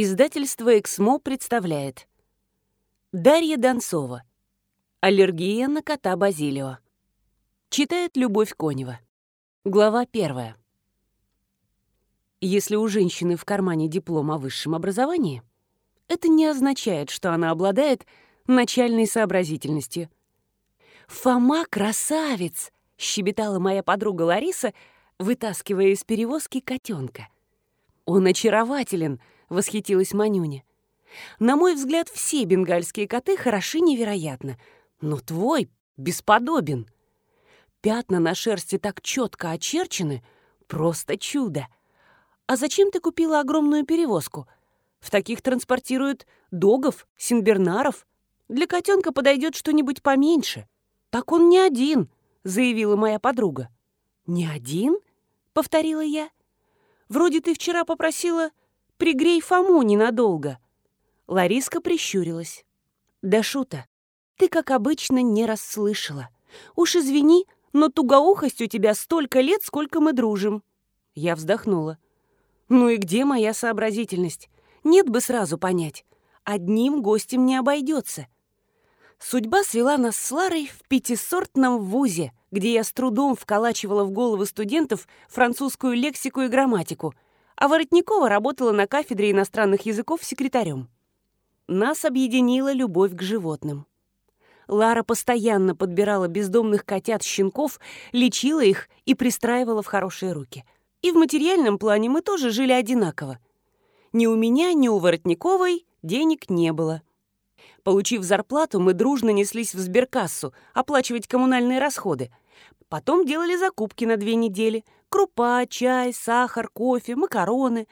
Издательство «Эксмо» представляет Дарья Донцова Аллергия на кота Базилио Читает Любовь Конева Глава первая Если у женщины в кармане диплом о высшем образовании, это не означает, что она обладает начальной сообразительностью. «Фома красавец!» — щебетала моя подруга Лариса, вытаскивая из перевозки котенка. «Он очарователен!» — восхитилась Манюня. «На мой взгляд, все бенгальские коты хороши невероятно, но твой бесподобен. Пятна на шерсти так четко очерчены, просто чудо. А зачем ты купила огромную перевозку? В таких транспортируют догов, синбернаров. Для котенка подойдет что-нибудь поменьше. Так он не один», — заявила моя подруга. «Не один?» — повторила я. «Вроде ты вчера попросила Пригрей Фому ненадолго». Лариска прищурилась. «Да шута, ты, как обычно, не расслышала. Уж извини, но тугоухость у тебя столько лет, сколько мы дружим». Я вздохнула. «Ну и где моя сообразительность? Нет бы сразу понять. Одним гостем не обойдется». Судьба свела нас с Ларой в пятисортном вузе, где я с трудом вколачивала в головы студентов французскую лексику и грамматику — а Воротникова работала на кафедре иностранных языков секретарем. Нас объединила любовь к животным. Лара постоянно подбирала бездомных котят-щенков, лечила их и пристраивала в хорошие руки. И в материальном плане мы тоже жили одинаково. Ни у меня, ни у Воротниковой денег не было. Получив зарплату, мы дружно неслись в сберкассу оплачивать коммунальные расходы. Потом делали закупки на две недели — Крупа, чай, сахар, кофе, макароны.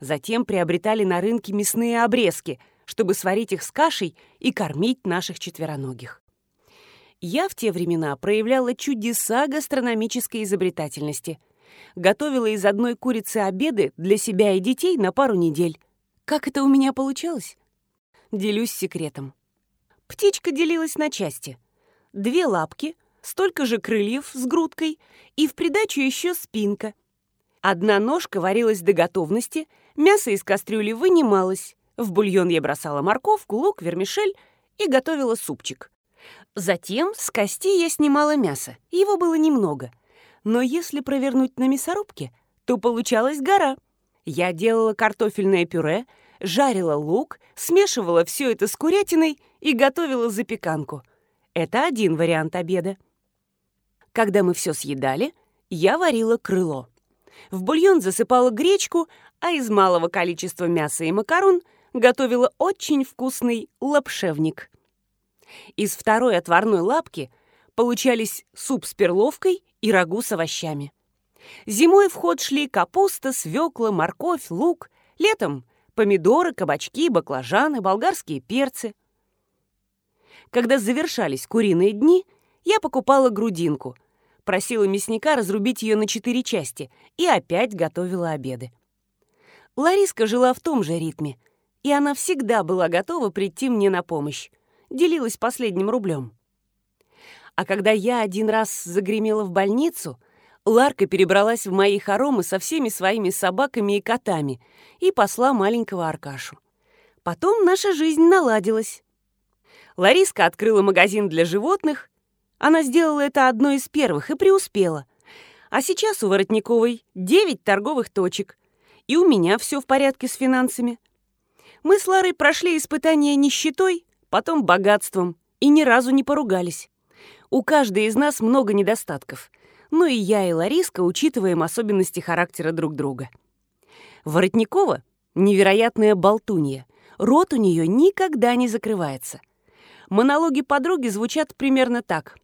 Затем приобретали на рынке мясные обрезки, чтобы сварить их с кашей и кормить наших четвероногих. Я в те времена проявляла чудеса гастрономической изобретательности. Готовила из одной курицы обеды для себя и детей на пару недель. Как это у меня получалось? Делюсь секретом. Птичка делилась на части. Две лапки, столько же крыльев с грудкой и в придачу еще спинка. Одна ножка варилась до готовности, мясо из кастрюли вынималось, в бульон я бросала морковку, лук, вермишель и готовила супчик. Затем с кости я снимала мясо, его было немного. Но если провернуть на мясорубке, то получалась гора. Я делала картофельное пюре, жарила лук, смешивала все это с курятиной и готовила запеканку. Это один вариант обеда. Когда мы все съедали, я варила крыло. В бульон засыпала гречку, а из малого количества мяса и макарон готовила очень вкусный лапшевник. Из второй отварной лапки получались суп с перловкой и рагу с овощами. Зимой в ход шли капуста, свекла, морковь, лук. Летом — помидоры, кабачки, баклажаны, болгарские перцы. Когда завершались куриные дни, я покупала грудинку, просила мясника разрубить ее на четыре части и опять готовила обеды. Лариска жила в том же ритме, и она всегда была готова прийти мне на помощь, делилась последним рублем. А когда я один раз загремела в больницу, Ларка перебралась в мои хоромы со всеми своими собаками и котами и посла маленького Аркашу. Потом наша жизнь наладилась. Лариска открыла магазин для животных, она сделала это одной из первых и преуспела. А сейчас у Воротниковой 9 торговых точек. И у меня все в порядке с финансами. Мы с Ларой прошли испытания нищетой, потом богатством, и ни разу не поругались. У каждой из нас много недостатков. Но и я, и Лариска учитываем особенности характера друг друга. Воротникова — невероятная болтунья. Рот у нее никогда не закрывается. Монологи подруги звучат примерно так.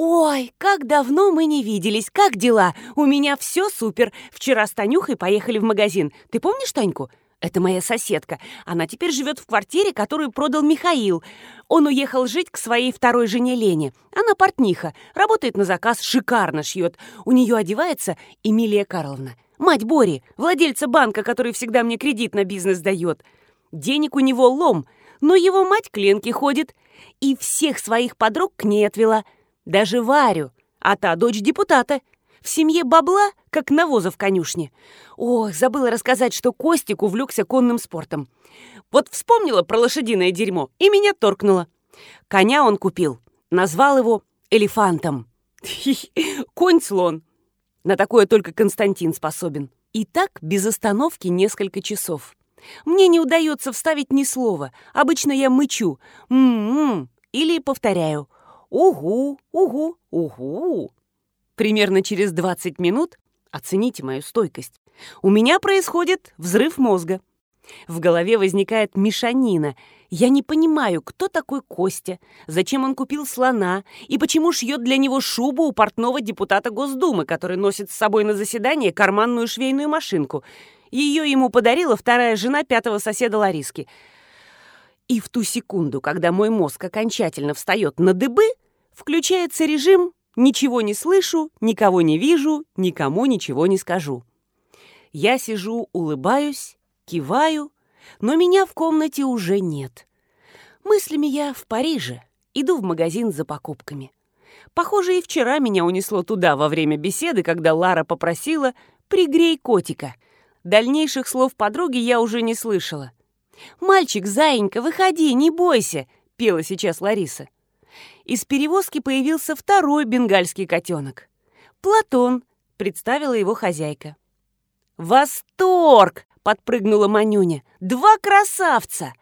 «Ой, как давно мы не виделись! Как дела? У меня все супер! Вчера с Танюхой поехали в магазин. Ты помнишь Таньку? Это моя соседка. Она теперь живет в квартире, которую продал Михаил. Он уехал жить к своей второй жене Лене. Она портниха, работает на заказ, шикарно шьет. У нее одевается Эмилия Карловна. Мать Бори, владельца банка, который всегда мне кредит на бизнес дает. Денег у него лом, но его мать к Ленке ходит. И всех своих подруг к ней отвела – даже Варю, а та дочь депутата. В семье бабла, как навоза в конюшне. Ох, забыла рассказать, что Костик увлекся конным спортом. Вот вспомнила про лошадиное дерьмо и меня торкнуло. Коня он купил, назвал его элефантом. Конь-слон. На такое только Константин способен. И так без остановки несколько часов. Мне не удается вставить ни слова. Обычно я мычу «м-м-м» или повторяю «угу, угу, угу». Примерно через 20 минут, оцените мою стойкость, у меня происходит взрыв мозга. В голове возникает мешанина. Я не понимаю, кто такой Костя, зачем он купил слона и почему шьет для него шубу у портного депутата Госдумы, который носит с собой на заседание карманную швейную машинку. Ее ему подарила вторая жена пятого соседа Лариски. И в ту секунду, когда мой мозг окончательно встает на дыбы, включается режим «ничего не слышу, никого не вижу, никому ничего не скажу». Я сижу, улыбаюсь, киваю, но меня в комнате уже нет. Мыслями я в Париже, иду в магазин за покупками. Похоже, и вчера меня унесло туда во время беседы, когда Лара попросила «пригрей котика». Дальнейших слов подруги я уже не слышала. «Мальчик, заинька, выходи, не бойся!» — пела сейчас Лариса. Из перевозки появился второй бенгальский котенок. «Платон», — представила его хозяйка. «Восторг!» — подпрыгнула Манюня. «Два красавца!»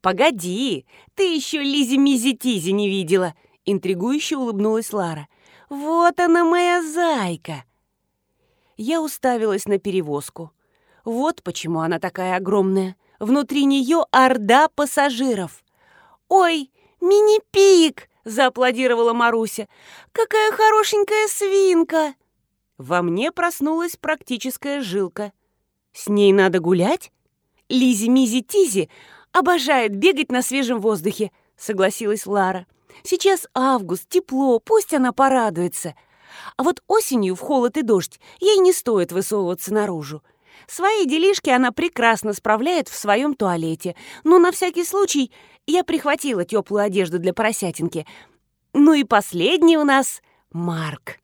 «Погоди, ты еще Лизи-Мизи-Тизи не видела!» — интригующе улыбнулась Лара. «Вот она моя зайка!» Я уставилась на перевозку. Вот почему она такая огромная. Внутри нее орда пассажиров. «Ой, мини-пик!» — зааплодировала Маруся. «Какая хорошенькая свинка!» Во мне проснулась практическая жилка. С ней надо гулять? Лизи-мизи-тизи обожает бегать на свежем воздухе, согласилась Лара. Сейчас август, тепло, пусть она порадуется. А вот осенью в холод и дождь ей не стоит высовываться наружу. Свои делишки она прекрасно справляет в своем туалете, но на всякий случай я прихватила теплую одежду для поросятинки. Ну и последний у нас — Марк.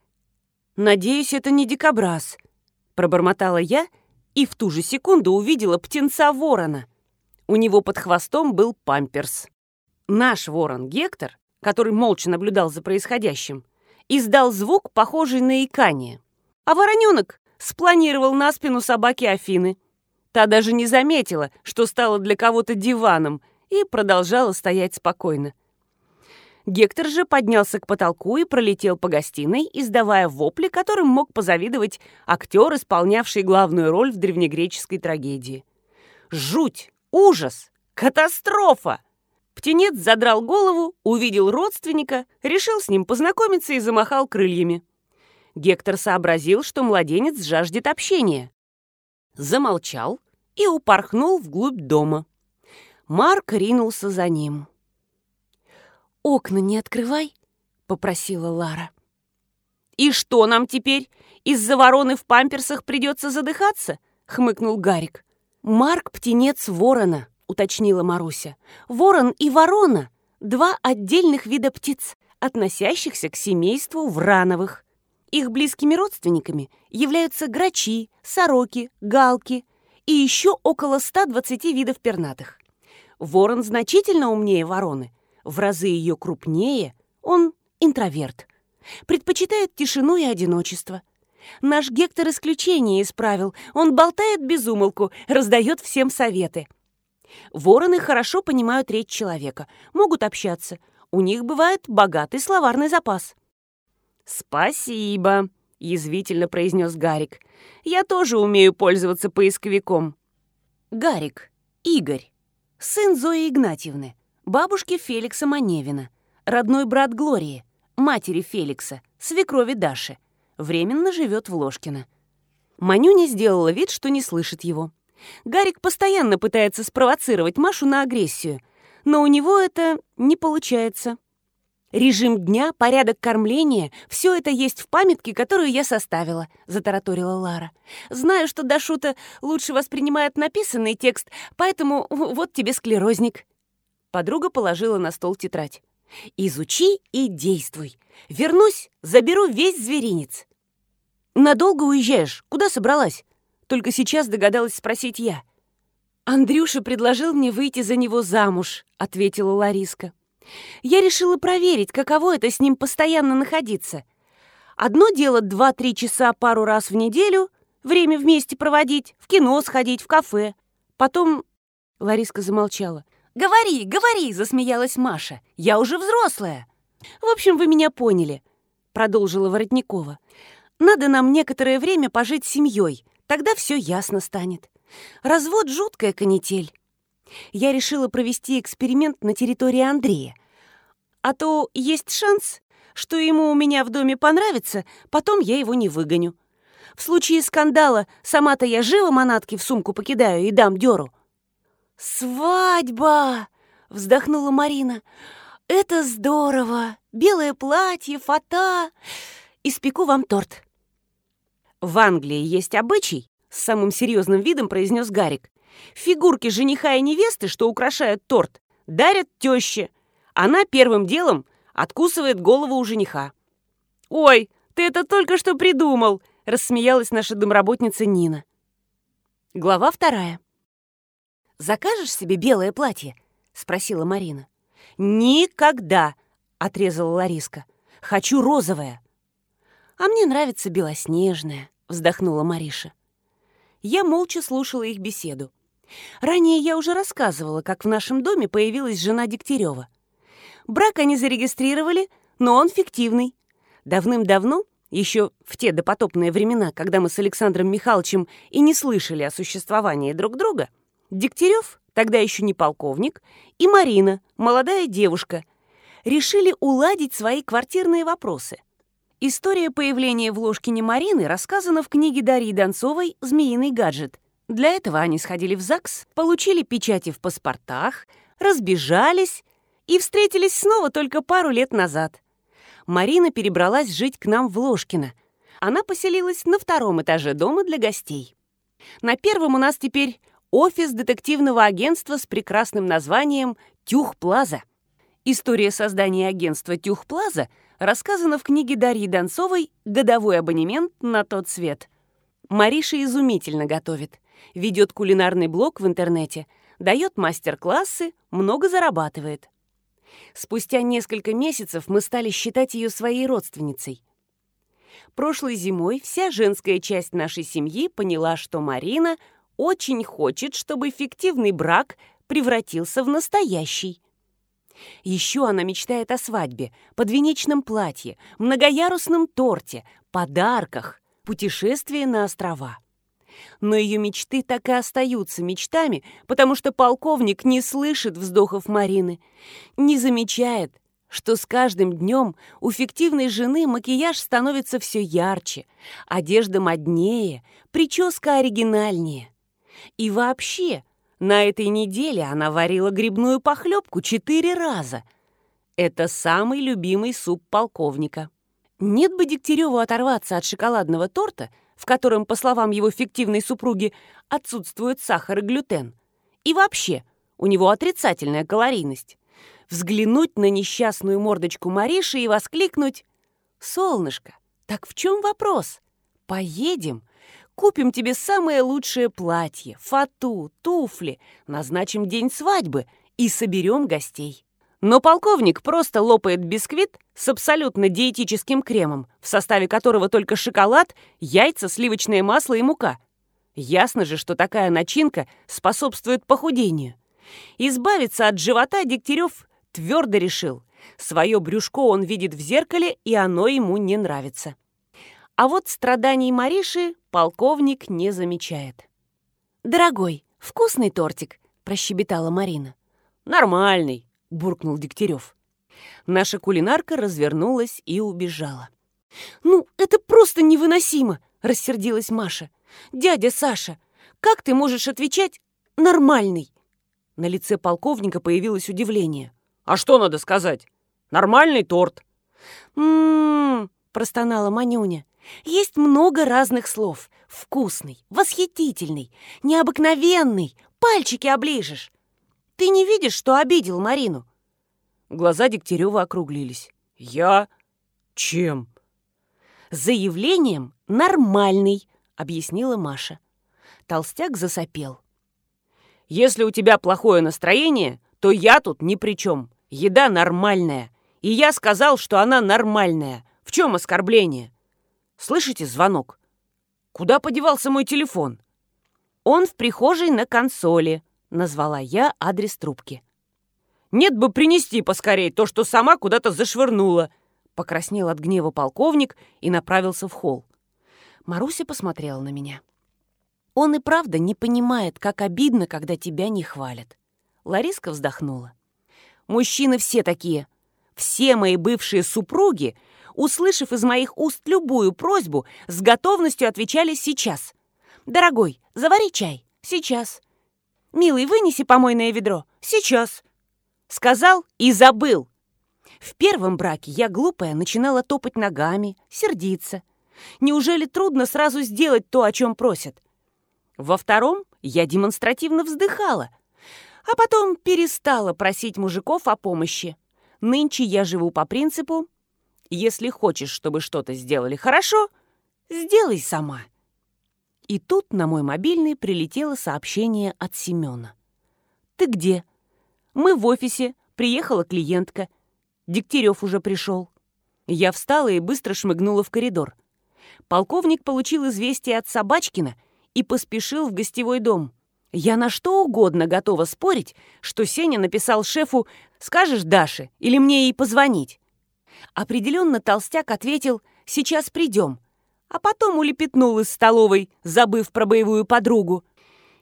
«Надеюсь, это не дикобраз», — пробормотала я и в ту же секунду увидела птенца-ворона. У него под хвостом был памперс. Наш ворон Гектор, который молча наблюдал за происходящим, издал звук, похожий на икание. А вороненок спланировал на спину собаки Афины. Та даже не заметила, что стала для кого-то диваном, и продолжала стоять спокойно. Гектор же поднялся к потолку и пролетел по гостиной, издавая вопли, которым мог позавидовать актер, исполнявший главную роль в древнегреческой трагедии. Жуть! Ужас! Катастрофа! Птенец задрал голову, увидел родственника, решил с ним познакомиться и замахал крыльями. Гектор сообразил, что младенец жаждет общения. Замолчал и упорхнул вглубь дома. Марк ринулся за ним. «Окна не открывай», — попросила Лара. «И что нам теперь? Из-за вороны в памперсах придется задыхаться?» — хмыкнул Гарик. «Марк — птенец ворона», — уточнила Маруся. «Ворон и ворона — два отдельных вида птиц, относящихся к семейству врановых. Их близкими родственниками являются грачи, сороки, галки и еще около 120 видов пернатых. Ворон значительно умнее вороны — в разы ее крупнее, он интроверт. Предпочитает тишину и одиночество. Наш Гектор исключение исправил. Он болтает без умолку, раздает всем советы. Вороны хорошо понимают речь человека, могут общаться. У них бывает богатый словарный запас. «Спасибо», — язвительно произнес Гарик. «Я тоже умею пользоваться поисковиком». Гарик, Игорь, сын Зои Игнатьевны бабушке Феликса Маневина, родной брат Глории, матери Феликса, свекрови Даши. Временно живет в Ложкино. Манюня сделала вид, что не слышит его. Гарик постоянно пытается спровоцировать Машу на агрессию, но у него это не получается. «Режим дня, порядок кормления — все это есть в памятке, которую я составила», — затараторила Лара. «Знаю, что Дашута лучше воспринимает написанный текст, поэтому вот тебе склерозник». Подруга положила на стол тетрадь. «Изучи и действуй. Вернусь, заберу весь зверинец». надолго уезжаешь? Куда собралась?» Только сейчас догадалась спросить я. «Андрюша предложил мне выйти за него замуж», — ответила Лариска. «Я решила проверить, каково это с ним постоянно находиться. Одно дело два-три часа пару раз в неделю, время вместе проводить, в кино сходить, в кафе. Потом...» Лариска замолчала. «Говори, говори!» — засмеялась Маша. «Я уже взрослая!» «В общем, вы меня поняли», — продолжила Воротникова. «Надо нам некоторое время пожить семьей, тогда все ясно станет. Развод — жуткая канитель. Я решила провести эксперимент на территории Андрея. А то есть шанс, что ему у меня в доме понравится, потом я его не выгоню. В случае скандала сама-то я живо манатки в сумку покидаю и дам дёру. «Свадьба!» — вздохнула Марина. «Это здорово! Белое платье, фата! Испеку вам торт!» «В Англии есть обычай», — с самым серьезным видом произнес Гарик. «Фигурки жениха и невесты, что украшают торт, дарят теще. Она первым делом откусывает голову у жениха». «Ой, ты это только что придумал!» — рассмеялась наша домработница Нина. Глава вторая. «Закажешь себе белое платье?» — спросила Марина. «Никогда!» — отрезала Лариска. «Хочу розовое». «А мне нравится белоснежное», — вздохнула Мариша. Я молча слушала их беседу. Ранее я уже рассказывала, как в нашем доме появилась жена Дегтярева. Брак они зарегистрировали, но он фиктивный. Давным-давно, еще в те допотопные времена, когда мы с Александром Михайловичем и не слышали о существовании друг друга, Дегтярев, тогда еще не полковник, и Марина, молодая девушка, решили уладить свои квартирные вопросы. История появления в Ложкине Марины рассказана в книге Дарьи Донцовой «Змеиный гаджет». Для этого они сходили в ЗАГС, получили печати в паспортах, разбежались и встретились снова только пару лет назад. Марина перебралась жить к нам в Ложкино. Она поселилась на втором этаже дома для гостей. На первом у нас теперь офис детективного агентства с прекрасным названием «Тюх Плаза». История создания агентства «Тюх Плаза» рассказана в книге Дарьи Донцовой «Годовой абонемент на тот свет». Мариша изумительно готовит, ведет кулинарный блог в интернете, дает мастер-классы, много зарабатывает. Спустя несколько месяцев мы стали считать ее своей родственницей. Прошлой зимой вся женская часть нашей семьи поняла, что Марина очень хочет, чтобы фиктивный брак превратился в настоящий. Еще она мечтает о свадьбе, подвенечном платье, многоярусном торте, подарках, путешествии на острова. Но ее мечты так и остаются мечтами, потому что полковник не слышит вздохов Марины, не замечает, что с каждым днем у фиктивной жены макияж становится все ярче, одежда моднее, прическа оригинальнее. И вообще, на этой неделе она варила грибную похлебку четыре раза. Это самый любимый суп полковника. Нет бы Дегтяреву оторваться от шоколадного торта, в котором, по словам его фиктивной супруги, отсутствует сахар и глютен. И вообще, у него отрицательная калорийность. Взглянуть на несчастную мордочку Мариши и воскликнуть «Солнышко, так в чем вопрос? Поедем, Купим тебе самое лучшее платье, фату, туфли, назначим день свадьбы и соберем гостей. Но полковник просто лопает бисквит с абсолютно диетическим кремом, в составе которого только шоколад, яйца, сливочное масло и мука. Ясно же, что такая начинка способствует похудению. Избавиться от живота Дегтярев твердо решил. Свое брюшко он видит в зеркале, и оно ему не нравится. А вот страданий Мариши полковник не замечает. «Дорогой, вкусный тортик», — прощебетала Марина. «Нормальный», — буркнул Дегтярев. Наша кулинарка развернулась и убежала. «Ну, это просто невыносимо!» — рассердилась Маша. «Дядя Саша, как ты можешь отвечать «нормальный»?» На лице полковника появилось удивление. «А что надо сказать? Нормальный торт!» «М-м-м», простонала Манюня. Есть много разных слов. Вкусный, восхитительный, необыкновенный. Пальчики оближешь. Ты не видишь, что обидел Марину?» Глаза Дегтярева округлились. «Я? Чем?» заявлением «нормальный», — объяснила Маша. Толстяк засопел. «Если у тебя плохое настроение, то я тут ни при чем. Еда нормальная. И я сказал, что она нормальная. В чем оскорбление? Слышите звонок? Куда подевался мой телефон?» «Он в прихожей на консоли», — назвала я адрес трубки. «Нет бы принести поскорей то, что сама куда-то зашвырнула», — покраснел от гнева полковник и направился в холл. Маруся посмотрела на меня. Он и правда не понимает, как обидно, когда тебя не хвалят. Лариска вздохнула. Мужчины все такие. Все мои бывшие супруги, услышав из моих уст любую просьбу, с готовностью отвечали «сейчас». «Дорогой, завари чай. Сейчас». «Милый, вынеси помойное ведро. Сейчас». Сказал и забыл. В первом браке я, глупая, начинала топать ногами, сердиться. Неужели трудно сразу сделать то, о чем просят? Во втором я демонстративно вздыхала, а потом перестала просить мужиков о помощи. Нынче я живу по принципу «если хочешь, чтобы что-то сделали хорошо, сделай сама». И тут на мой мобильный прилетело сообщение от Семена. «Ты где?» «Мы в офисе. Приехала клиентка. Дегтярев уже пришел». Я встала и быстро шмыгнула в коридор. Полковник получил известие от Собачкина и поспешил в гостевой дом. Я на что угодно готова спорить, что Сеня написал шефу «Скажешь Даше или мне ей позвонить?» Определенно толстяк ответил «Сейчас придем», а потом улепетнул из столовой, забыв про боевую подругу.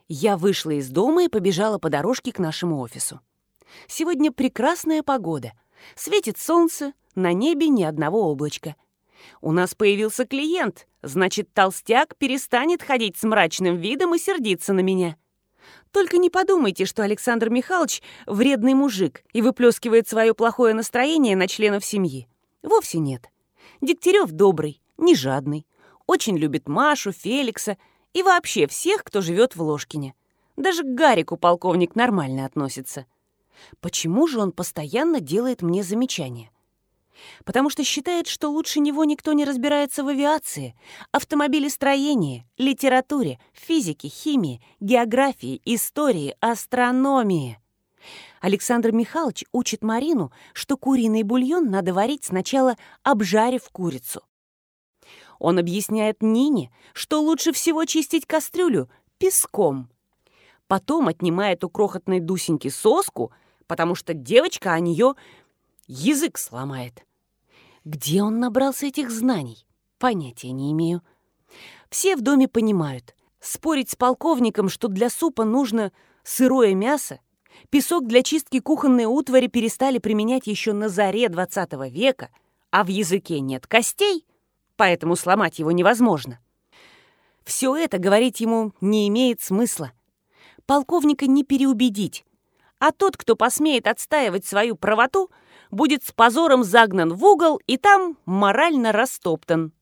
Я вышла из дома и побежала по дорожке к нашему офису. Сегодня прекрасная погода. Светит солнце, на небе ни одного облачка. У нас появился клиент, значит, толстяк перестанет ходить с мрачным видом и сердиться на меня. Только не подумайте, что Александр Михайлович вредный мужик и выплескивает свое плохое настроение на членов семьи. Вовсе нет. Дегтярев добрый, не жадный, очень любит Машу, Феликса и вообще всех, кто живет в Ложкине. Даже к Гарику полковник нормально относится. Почему же он постоянно делает мне замечания? Потому что считает, что лучше него никто не разбирается в авиации, автомобилестроении, литературе, физике, химии, географии, истории, астрономии. Александр Михайлович учит Марину, что куриный бульон надо варить сначала обжарив курицу. Он объясняет Нине, что лучше всего чистить кастрюлю песком. Потом отнимает у крохотной Дусеньки соску, потому что девочка о нее язык сломает. Где он набрался этих знаний? Понятия не имею. Все в доме понимают. Спорить с полковником, что для супа нужно сырое мясо, песок для чистки кухонной утвари перестали применять еще на заре 20 века, а в языке нет костей, поэтому сломать его невозможно. Все это говорить ему не имеет смысла. Полковника не переубедить, а тот, кто посмеет отстаивать свою правоту – будет с позором загнан в угол и там морально растоптан.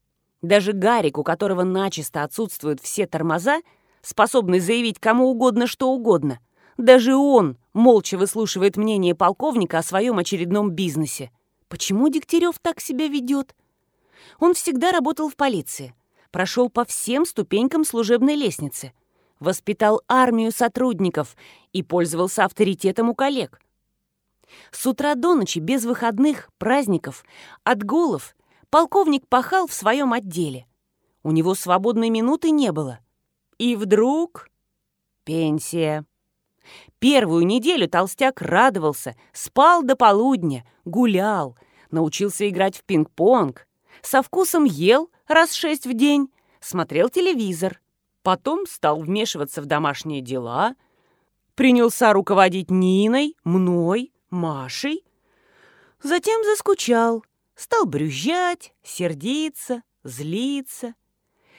Даже Гарик, у которого начисто отсутствуют все тормоза, способный заявить кому угодно что угодно, даже он молча выслушивает мнение полковника о своем очередном бизнесе. Почему Дегтярев так себя ведет? Он всегда работал в полиции, прошел по всем ступенькам служебной лестницы, воспитал армию сотрудников и пользовался авторитетом у коллег. С утра до ночи, без выходных, праздников, отгулов, полковник пахал в своем отделе. У него свободной минуты не было. И вдруг... Пенсия. Первую неделю толстяк радовался, спал до полудня, гулял, научился играть в пинг-понг, со вкусом ел раз шесть в день, смотрел телевизор. Потом стал вмешиваться в домашние дела, принялся руководить Ниной, мной, Машей. Затем заскучал, стал брюзжать, сердиться, злиться.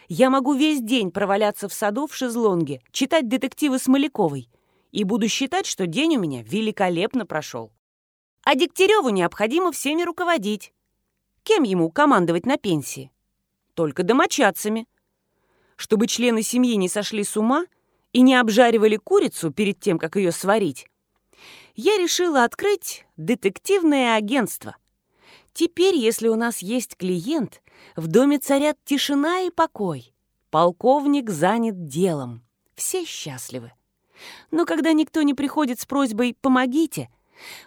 Я могу весь день проваляться в саду в шезлонге, читать детективы Смоляковой и буду считать, что день у меня великолепно прошел. А Дегтяреву необходимо всеми руководить. Кем ему командовать на пенсии? Только домочадцами. Чтобы члены семьи не сошли с ума и не обжаривали курицу перед тем, как ее сварить, я решила открыть детективное агентство. Теперь, если у нас есть клиент, в доме царят тишина и покой. Полковник занят делом. Все счастливы. Но когда никто не приходит с просьбой «помогите»,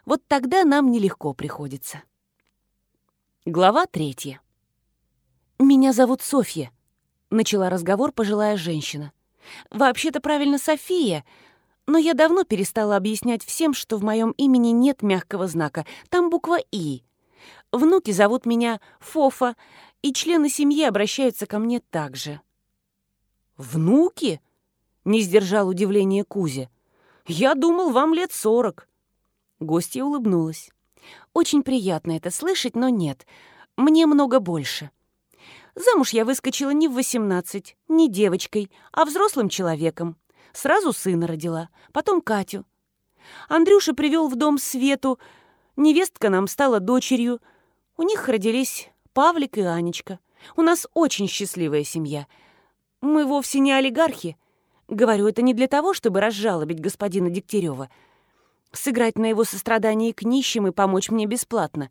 вот тогда нам нелегко приходится. Глава третья. «Меня зовут Софья», — начала разговор пожилая женщина. «Вообще-то правильно София, но я давно перестала объяснять всем, что в моем имени нет мягкого знака, там буква «И». Внуки зовут меня Фофа, и члены семьи обращаются ко мне так же. «Внуки?» — не сдержал удивления Кузя. «Я думал, вам лет сорок». Гостья улыбнулась. «Очень приятно это слышать, но нет. Мне много больше. Замуж я выскочила не в восемнадцать, не девочкой, а взрослым человеком. Сразу сына родила, потом Катю. Андрюша привел в дом Свету. Невестка нам стала дочерью. У них родились Павлик и Анечка. У нас очень счастливая семья. Мы вовсе не олигархи. Говорю, это не для того, чтобы разжалобить господина Дегтярева. Сыграть на его сострадании к нищим и помочь мне бесплатно.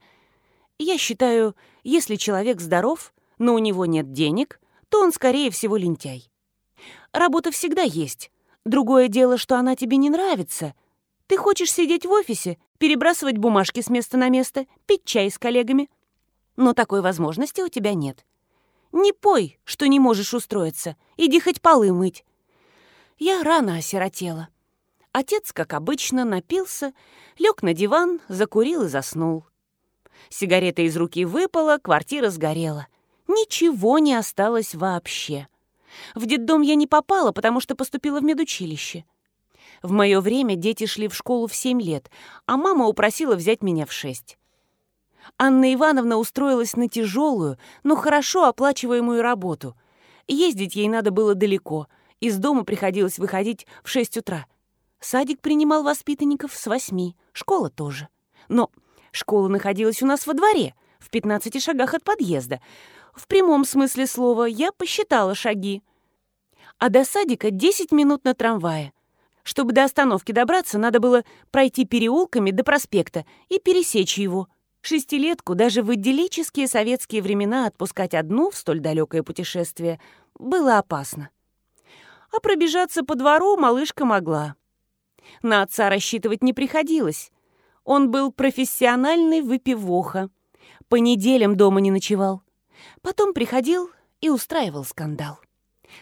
Я считаю, если человек здоров, но у него нет денег, то он, скорее всего, лентяй. Работа всегда есть, Другое дело, что она тебе не нравится. Ты хочешь сидеть в офисе, перебрасывать бумажки с места на место, пить чай с коллегами. Но такой возможности у тебя нет. Не пой, что не можешь устроиться. Иди хоть полы мыть. Я рано осиротела. Отец, как обычно, напился, лег на диван, закурил и заснул. Сигарета из руки выпала, квартира сгорела. Ничего не осталось вообще. В детдом я не попала, потому что поступила в медучилище. В мое время дети шли в школу в 7 лет, а мама упросила взять меня в 6. Анна Ивановна устроилась на тяжелую, но хорошо оплачиваемую работу. Ездить ей надо было далеко, из дома приходилось выходить в 6 утра. Садик принимал воспитанников с 8, школа тоже. Но школа находилась у нас во дворе, в 15 шагах от подъезда, в прямом смысле слова я посчитала шаги. А до садика 10 минут на трамвае. Чтобы до остановки добраться, надо было пройти переулками до проспекта и пересечь его. Шестилетку даже в идиллические советские времена отпускать одну в столь далекое путешествие было опасно. А пробежаться по двору малышка могла. На отца рассчитывать не приходилось. Он был профессиональный выпивоха. По неделям дома не ночевал. Потом приходил и устраивал скандал.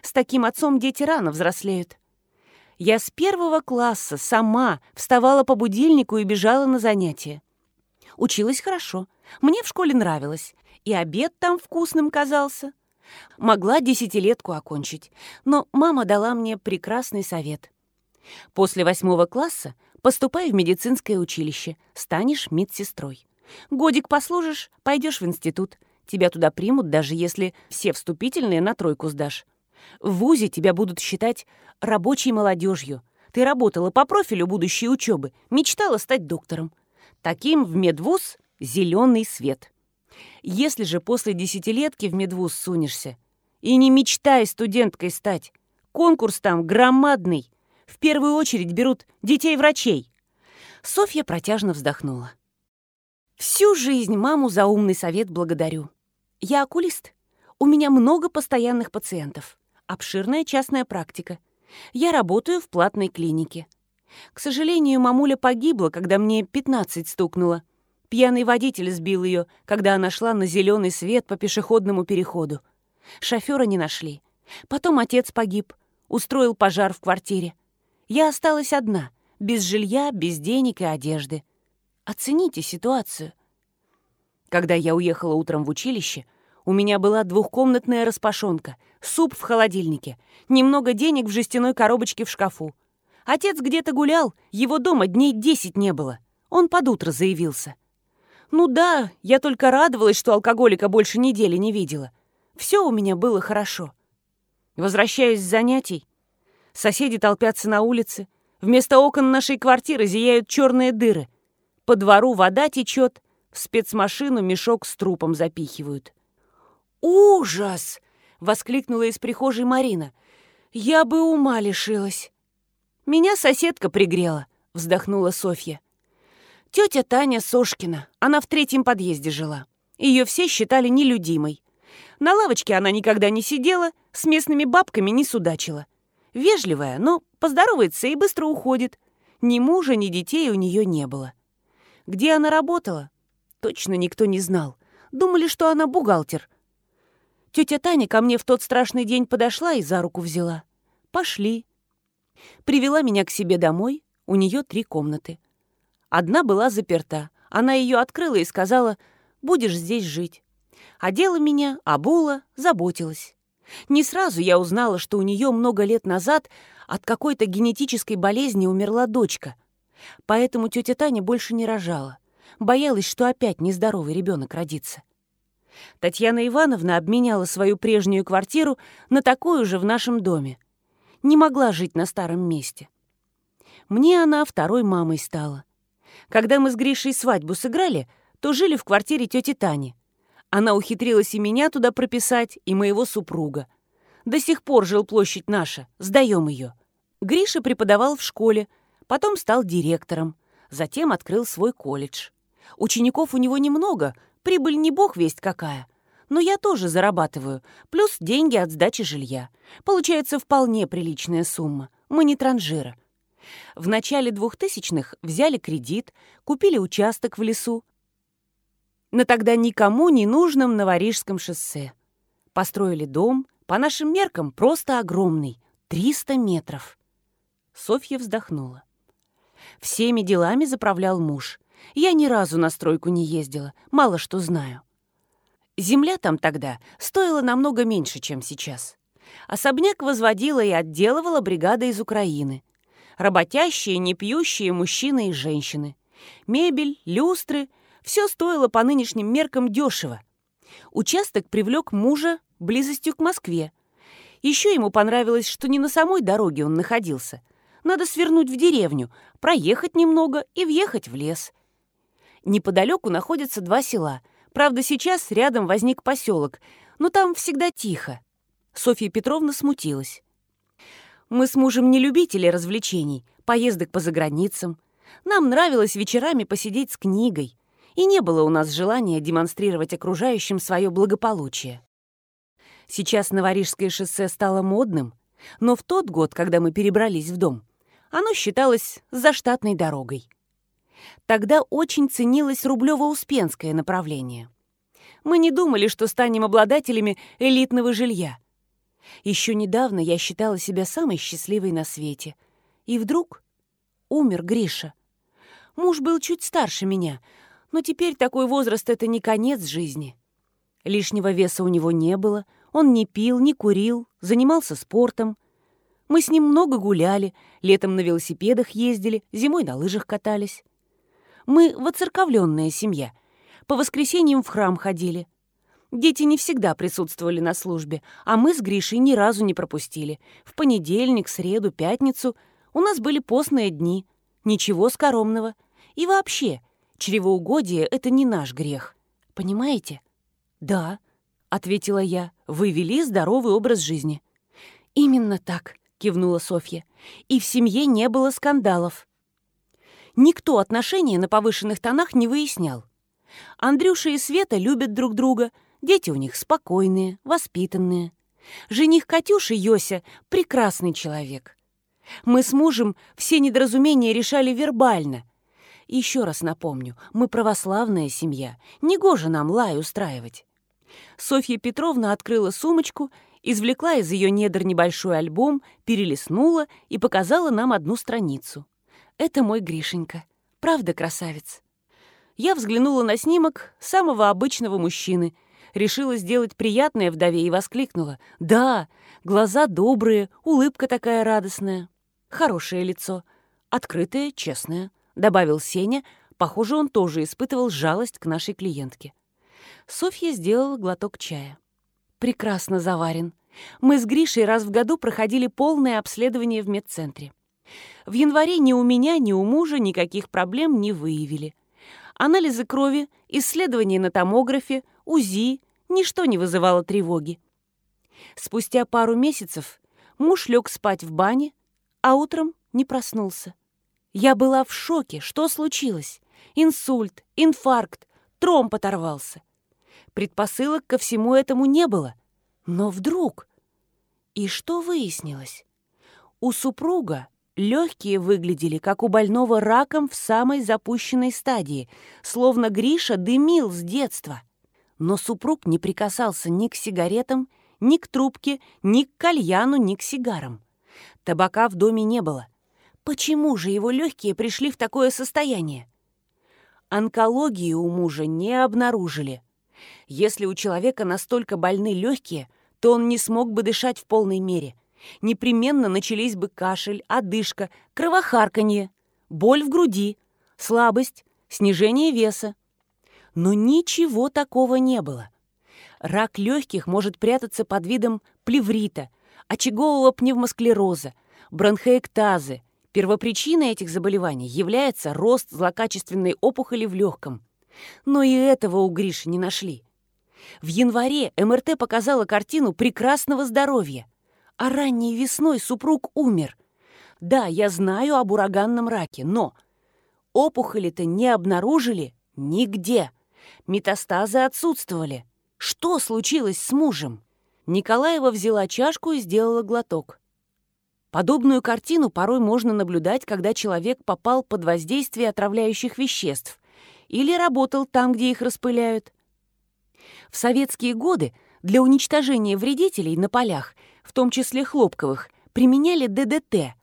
С таким отцом дети рано взрослеют. Я с первого класса сама вставала по будильнику и бежала на занятия. Училась хорошо, мне в школе нравилось, и обед там вкусным казался. Могла десятилетку окончить, но мама дала мне прекрасный совет. После восьмого класса поступай в медицинское училище, станешь медсестрой. Годик послужишь, пойдешь в институт — Тебя туда примут, даже если все вступительные на тройку сдашь. В ВУЗе тебя будут считать рабочей молодежью. Ты работала по профилю будущей учебы, мечтала стать доктором. Таким в медвуз зеленый свет. Если же после десятилетки в медвуз сунешься, и не мечтай студенткой стать, конкурс там громадный. В первую очередь берут детей-врачей. Софья протяжно вздохнула. Всю жизнь маму за умный совет благодарю. Я окулист. У меня много постоянных пациентов. Обширная частная практика. Я работаю в платной клинике. К сожалению, мамуля погибла, когда мне 15 стукнуло. Пьяный водитель сбил ее, когда она шла на зеленый свет по пешеходному переходу. Шофера не нашли. Потом отец погиб, устроил пожар в квартире. Я осталась одна, без жилья, без денег и одежды. Оцените ситуацию. Когда я уехала утром в училище, у меня была двухкомнатная распашонка, суп в холодильнике, немного денег в жестяной коробочке в шкафу. Отец где-то гулял, его дома дней десять не было. Он под утро заявился. Ну да, я только радовалась, что алкоголика больше недели не видела. Все у меня было хорошо. Возвращаюсь с занятий. Соседи толпятся на улице. Вместо окон нашей квартиры зияют черные дыры. По двору вода течет, в спецмашину мешок с трупом запихивают. «Ужас!» — воскликнула из прихожей Марина. «Я бы ума лишилась». «Меня соседка пригрела», — вздохнула Софья. «Тетя Таня Сошкина, она в третьем подъезде жила. Ее все считали нелюдимой. На лавочке она никогда не сидела, с местными бабками не судачила. Вежливая, но поздоровается и быстро уходит. Ни мужа, ни детей у нее не было. Где она работала? Точно никто не знал. Думали, что она бухгалтер. Тетя Таня ко мне в тот страшный день подошла и за руку взяла. Пошли. Привела меня к себе домой, у нее три комнаты. Одна была заперта. Она ее открыла и сказала, будешь здесь жить. Одела меня, обула, заботилась. Не сразу я узнала, что у нее много лет назад от какой-то генетической болезни умерла дочка. Поэтому тетя Таня больше не рожала. Боялась, что опять нездоровый ребенок родится. Татьяна Ивановна обменяла свою прежнюю квартиру на такую же в нашем доме. Не могла жить на старом месте. Мне она второй мамой стала. Когда мы с Гришей свадьбу сыграли, то жили в квартире тети Тани. Она ухитрилась и меня туда прописать, и моего супруга. До сих пор жил площадь наша, сдаем ее. Гриша преподавал в школе, потом стал директором, затем открыл свой колледж. Учеников у него немного, прибыль не бог весть какая. Но я тоже зарабатываю, плюс деньги от сдачи жилья. Получается вполне приличная сумма. Мы не транжира. В начале двухтысячных взяли кредит, купили участок в лесу, на тогда никому не нужном Новорижском шоссе. Построили дом, по нашим меркам просто огромный, 300 метров. Софья вздохнула. Всеми делами заправлял муж. Я ни разу на стройку не ездила, мало что знаю. Земля там тогда стоила намного меньше, чем сейчас. Особняк возводила и отделывала бригада из Украины. Работящие, не пьющие мужчины и женщины. Мебель, люстры — все стоило по нынешним меркам дешево. Участок привлек мужа близостью к Москве. Еще ему понравилось, что не на самой дороге он находился. Надо свернуть в деревню, проехать немного и въехать в лес. Неподалеку находятся два села. Правда, сейчас рядом возник поселок, но там всегда тихо. Софья Петровна смутилась. Мы с мужем не любители развлечений, поездок по заграницам. Нам нравилось вечерами посидеть с книгой и не было у нас желания демонстрировать окружающим свое благополучие. Сейчас Новорижское шоссе стало модным, но в тот год, когда мы перебрались в дом, оно считалось заштатной дорогой. Тогда очень ценилось Рублево-Успенское направление. Мы не думали, что станем обладателями элитного жилья. Еще недавно я считала себя самой счастливой на свете. И вдруг умер Гриша. Муж был чуть старше меня, но теперь такой возраст — это не конец жизни. Лишнего веса у него не было, он не пил, не курил, занимался спортом. Мы с ним много гуляли, летом на велосипедах ездили, зимой на лыжах катались. Мы воцерковленная семья. По воскресеньям в храм ходили. Дети не всегда присутствовали на службе, а мы с Гришей ни разу не пропустили. В понедельник, среду, пятницу у нас были постные дни. Ничего скоромного. И вообще — Чревоугодие — это не наш грех. Понимаете? Да, — ответила я, — вы вели здоровый образ жизни. Именно так, — кивнула Софья. И в семье не было скандалов. Никто отношения на повышенных тонах не выяснял. Андрюша и Света любят друг друга, дети у них спокойные, воспитанные. Жених Катюши Йося — прекрасный человек. Мы с мужем все недоразумения решали вербально — еще раз напомню, мы православная семья, негоже нам лай устраивать. Софья Петровна открыла сумочку, извлекла из ее недр небольшой альбом, перелистнула и показала нам одну страницу. Это мой Гришенька. Правда, красавец? Я взглянула на снимок самого обычного мужчины, решила сделать приятное вдове и воскликнула. «Да, глаза добрые, улыбка такая радостная. Хорошее лицо, открытое, честное. — добавил Сеня. Похоже, он тоже испытывал жалость к нашей клиентке. Софья сделала глоток чая. «Прекрасно заварен. Мы с Гришей раз в году проходили полное обследование в медцентре. В январе ни у меня, ни у мужа никаких проблем не выявили. Анализы крови, исследования на томографе, УЗИ — ничто не вызывало тревоги. Спустя пару месяцев муж лег спать в бане, а утром не проснулся. Я была в шоке. Что случилось? Инсульт, инфаркт, тромб оторвался. Предпосылок ко всему этому не было. Но вдруг... И что выяснилось? У супруга легкие выглядели, как у больного раком в самой запущенной стадии, словно Гриша дымил с детства. Но супруг не прикасался ни к сигаретам, ни к трубке, ни к кальяну, ни к сигарам. Табака в доме не было. Почему же его легкие пришли в такое состояние? Онкологии у мужа не обнаружили. Если у человека настолько больны легкие, то он не смог бы дышать в полной мере. Непременно начались бы кашель, одышка, кровохарканье, боль в груди, слабость, снижение веса. Но ничего такого не было. Рак легких может прятаться под видом плеврита, очагового пневмосклероза, бронхоэктазы, Первопричиной этих заболеваний является рост злокачественной опухоли в легком. Но и этого у Гриши не нашли. В январе МРТ показала картину прекрасного здоровья, а ранней весной супруг умер. Да, я знаю об ураганном раке, но опухоли-то не обнаружили нигде. Метастазы отсутствовали. Что случилось с мужем? Николаева взяла чашку и сделала глоток. Подобную картину порой можно наблюдать, когда человек попал под воздействие отравляющих веществ или работал там, где их распыляют. В советские годы для уничтожения вредителей на полях, в том числе хлопковых, применяли ДДТ.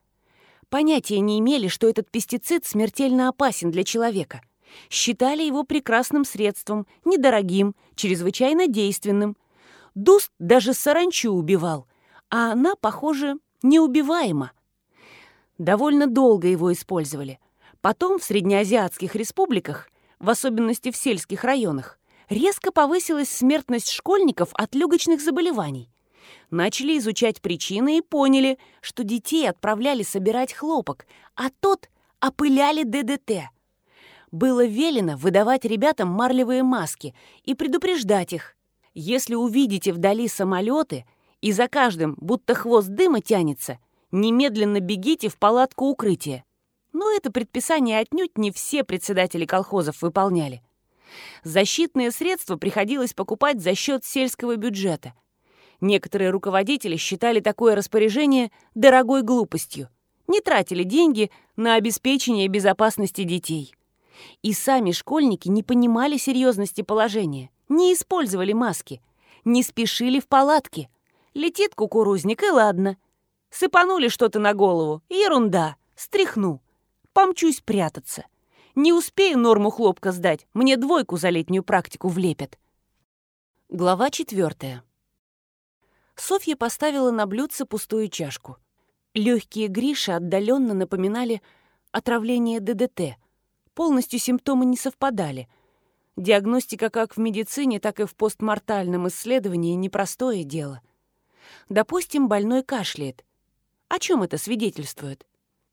Понятия не имели, что этот пестицид смертельно опасен для человека. Считали его прекрасным средством, недорогим, чрезвычайно действенным. Дуст даже саранчу убивал, а она, похоже, неубиваемо. Довольно долго его использовали. Потом в среднеазиатских республиках, в особенности в сельских районах, резко повысилась смертность школьников от легочных заболеваний. Начали изучать причины и поняли, что детей отправляли собирать хлопок, а тот опыляли ДДТ. Было велено выдавать ребятам марлевые маски и предупреждать их. Если увидите вдали самолеты – и за каждым, будто хвост дыма тянется, немедленно бегите в палатку укрытия. Но это предписание отнюдь не все председатели колхозов выполняли. Защитные средства приходилось покупать за счет сельского бюджета. Некоторые руководители считали такое распоряжение дорогой глупостью, не тратили деньги на обеспечение безопасности детей. И сами школьники не понимали серьезности положения, не использовали маски, не спешили в палатки – Летит кукурузник, и ладно. Сыпанули что-то на голову. Ерунда. Стряхну. Помчусь прятаться. Не успею норму хлопка сдать, мне двойку за летнюю практику влепят. Глава четвертая. Софья поставила на блюдце пустую чашку. Легкие Гриши отдаленно напоминали отравление ДДТ. Полностью симптомы не совпадали. Диагностика как в медицине, так и в постмортальном исследовании — непростое дело. Допустим, больной кашляет. О чем это свидетельствует?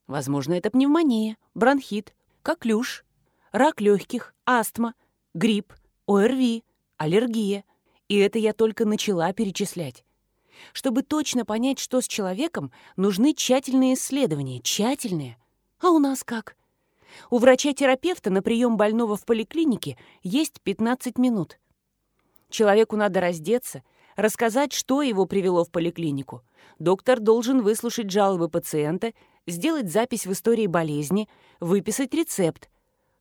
Возможно, это пневмония, бронхит, коклюш, рак легких, астма, грипп, ОРВИ, аллергия. И это я только начала перечислять. Чтобы точно понять, что с человеком, нужны тщательные исследования. Тщательные. А у нас как? У врача-терапевта на прием больного в поликлинике есть 15 минут. Человеку надо раздеться, рассказать, что его привело в поликлинику. Доктор должен выслушать жалобы пациента, сделать запись в истории болезни, выписать рецепт.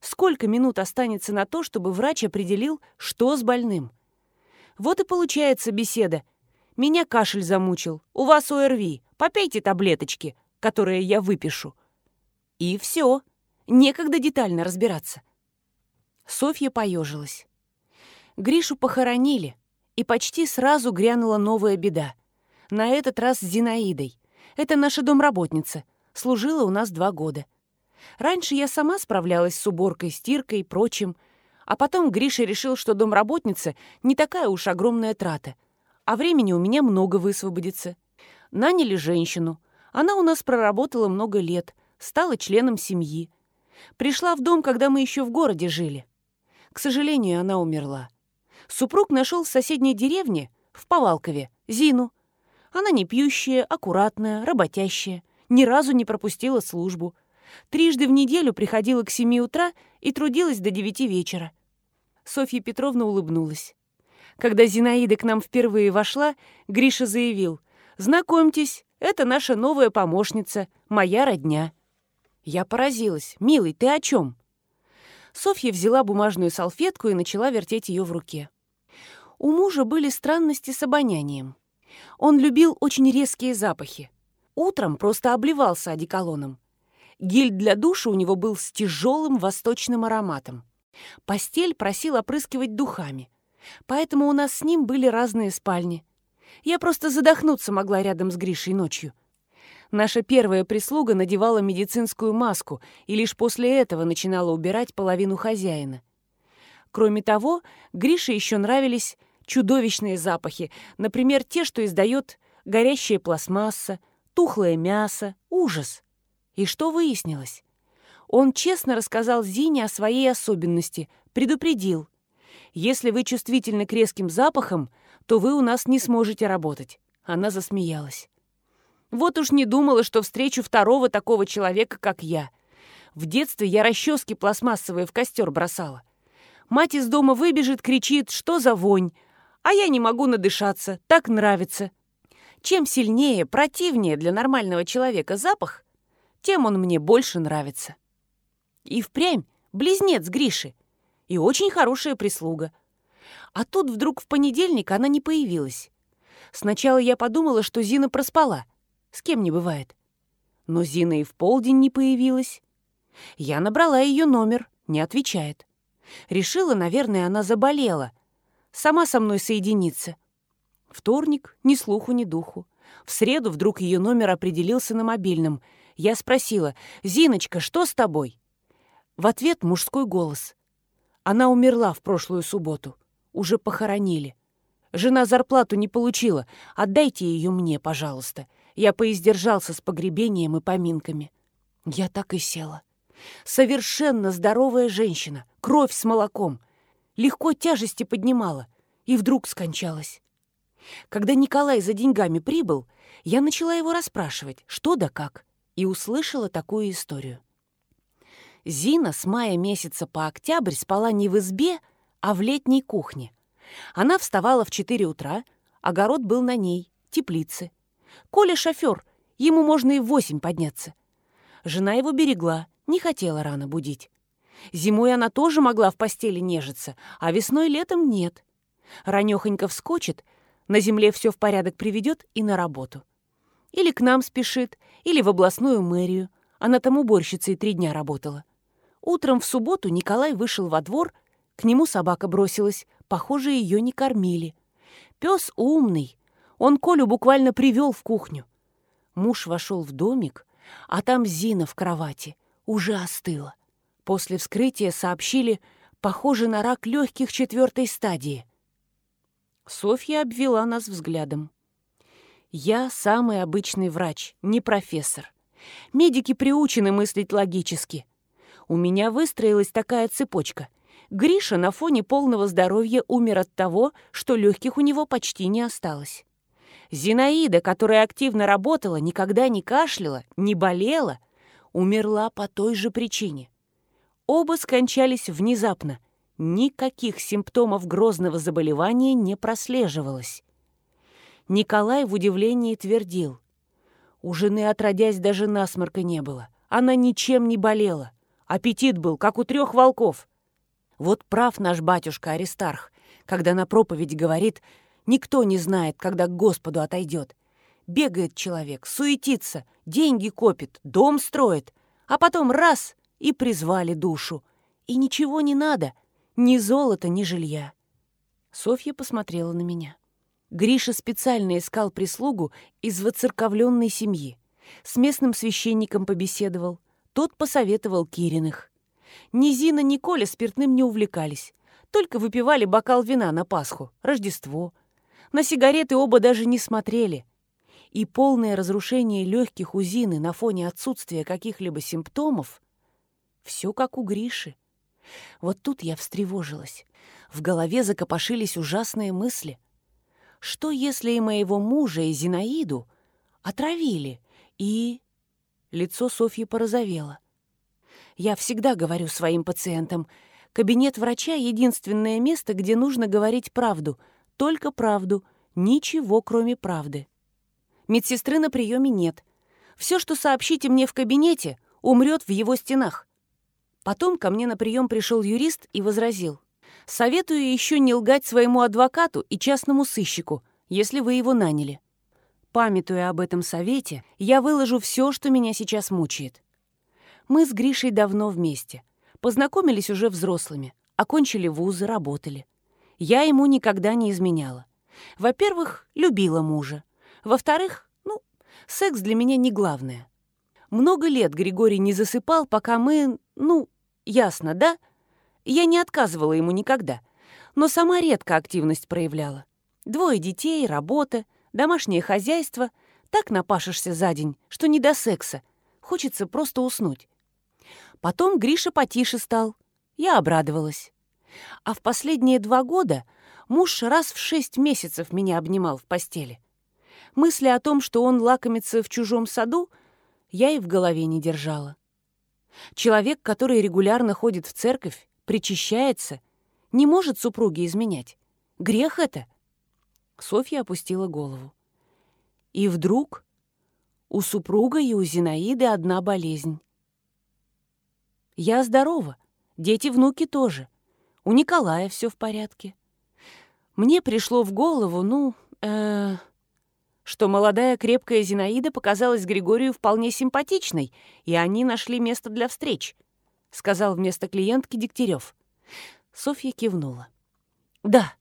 Сколько минут останется на то, чтобы врач определил, что с больным? Вот и получается беседа. Меня кашель замучил, у вас ОРВИ, попейте таблеточки, которые я выпишу. И все. Некогда детально разбираться. Софья поежилась. Гришу похоронили — и почти сразу грянула новая беда. На этот раз с Зинаидой. Это наша домработница. Служила у нас два года. Раньше я сама справлялась с уборкой, стиркой и прочим. А потом Гриша решил, что домработница не такая уж огромная трата. А времени у меня много высвободится. Наняли женщину. Она у нас проработала много лет, стала членом семьи. Пришла в дом, когда мы еще в городе жили. К сожалению, она умерла супруг нашел в соседней деревне, в Повалкове, Зину. Она не пьющая, аккуратная, работящая, ни разу не пропустила службу. Трижды в неделю приходила к семи утра и трудилась до девяти вечера. Софья Петровна улыбнулась. Когда Зинаида к нам впервые вошла, Гриша заявил, «Знакомьтесь, это наша новая помощница, моя родня». Я поразилась. «Милый, ты о чем?» Софья взяла бумажную салфетку и начала вертеть ее в руке. У мужа были странности с обонянием. Он любил очень резкие запахи. Утром просто обливался одеколоном. Гель для душа у него был с тяжелым восточным ароматом. Постель просил опрыскивать духами. Поэтому у нас с ним были разные спальни. Я просто задохнуться могла рядом с Гришей ночью. Наша первая прислуга надевала медицинскую маску и лишь после этого начинала убирать половину хозяина. Кроме того, Грише еще нравились чудовищные запахи, например, те, что издает горящая пластмасса, тухлое мясо, ужас. И что выяснилось? Он честно рассказал Зине о своей особенности, предупредил. «Если вы чувствительны к резким запахам, то вы у нас не сможете работать». Она засмеялась. Вот уж не думала, что встречу второго такого человека, как я. В детстве я расчески пластмассовые в костер бросала. Мать из дома выбежит, кричит, что за вонь, а я не могу надышаться, так нравится. Чем сильнее, противнее для нормального человека запах, тем он мне больше нравится. И впрямь близнец Гриши. И очень хорошая прислуга. А тут вдруг в понедельник она не появилась. Сначала я подумала, что Зина проспала — с кем не бывает. Но Зина и в полдень не появилась. Я набрала ее номер, не отвечает. Решила, наверное, она заболела. Сама со мной соединиться. Вторник, ни слуху, ни духу. В среду вдруг ее номер определился на мобильном. Я спросила, «Зиночка, что с тобой?» В ответ мужской голос. Она умерла в прошлую субботу. Уже похоронили. Жена зарплату не получила. Отдайте ее мне, пожалуйста. Я поиздержался с погребением и поминками. Я так и села. Совершенно здоровая женщина, кровь с молоком. Легко тяжести поднимала. И вдруг скончалась. Когда Николай за деньгами прибыл, я начала его расспрашивать, что да как, и услышала такую историю. Зина с мая месяца по октябрь спала не в избе, а в летней кухне. Она вставала в 4 утра, огород был на ней, теплицы. Коля шофер, ему можно и в восемь подняться. Жена его берегла, не хотела рано будить. Зимой она тоже могла в постели нежиться, а весной-летом нет. Ранёхонько вскочит, на земле все в порядок приведет и на работу. Или к нам спешит, или в областную мэрию. Она там уборщицей три дня работала. Утром в субботу Николай вышел во двор, к нему собака бросилась, похоже, ее не кормили. Пес умный, он Колю буквально привел в кухню. Муж вошел в домик, а там Зина в кровати, уже остыла. После вскрытия сообщили, похоже на рак легких четвертой стадии. Софья обвела нас взглядом. Я самый обычный врач, не профессор. Медики приучены мыслить логически. У меня выстроилась такая цепочка. Гриша на фоне полного здоровья умер от того, что легких у него почти не осталось. Зинаида, которая активно работала, никогда не кашляла, не болела, умерла по той же причине. Оба скончались внезапно. Никаких симптомов грозного заболевания не прослеживалось. Николай в удивлении твердил. У жены, отродясь, даже насморка не было. Она ничем не болела. Аппетит был, как у трех волков. Вот прав наш батюшка Аристарх, когда на проповедь говорит — Никто не знает, когда к Господу отойдет. Бегает человек, суетится, деньги копит, дом строит, а потом раз — и призвали душу. И ничего не надо, ни золота, ни жилья. Софья посмотрела на меня. Гриша специально искал прислугу из воцерковленной семьи. С местным священником побеседовал. Тот посоветовал Кириных. Ни Зина, ни Коля спиртным не увлекались. Только выпивали бокал вина на Пасху, Рождество — на сигареты оба даже не смотрели. И полное разрушение легких у Зины на фоне отсутствия каких-либо симптомов — все как у Гриши. Вот тут я встревожилась. В голове закопошились ужасные мысли. Что, если и моего мужа, и Зинаиду отравили, и... Лицо Софьи порозовело. Я всегда говорю своим пациентам, кабинет врача — единственное место, где нужно говорить правду — только правду, ничего кроме правды. Медсестры на приеме нет. Все, что сообщите мне в кабинете, умрет в его стенах. Потом ко мне на прием пришел юрист и возразил. Советую еще не лгать своему адвокату и частному сыщику, если вы его наняли. Памятуя об этом совете, я выложу все, что меня сейчас мучает. Мы с Гришей давно вместе. Познакомились уже взрослыми, окончили вузы, работали. Я ему никогда не изменяла. Во-первых, любила мужа. Во-вторых, ну, секс для меня не главное. Много лет Григорий не засыпал, пока мы, ну, ясно, да? Я не отказывала ему никогда, но сама редко активность проявляла. Двое детей, работа, домашнее хозяйство. Так напашешься за день, что не до секса. Хочется просто уснуть. Потом Гриша потише стал. Я обрадовалась. А в последние два года муж раз в шесть месяцев меня обнимал в постели. Мысли о том, что он лакомится в чужом саду, я и в голове не держала. Человек, который регулярно ходит в церковь, причащается, не может супруге изменять. Грех это. Софья опустила голову. И вдруг у супруга и у Зинаиды одна болезнь. Я здорова, дети-внуки тоже. У Николая все в порядке. Мне пришло в голову, ну, э, что молодая крепкая Зинаида показалась Григорию вполне симпатичной, и они нашли место для встреч —— сказал вместо клиентки Дегтярев. Софья кивнула. «Да,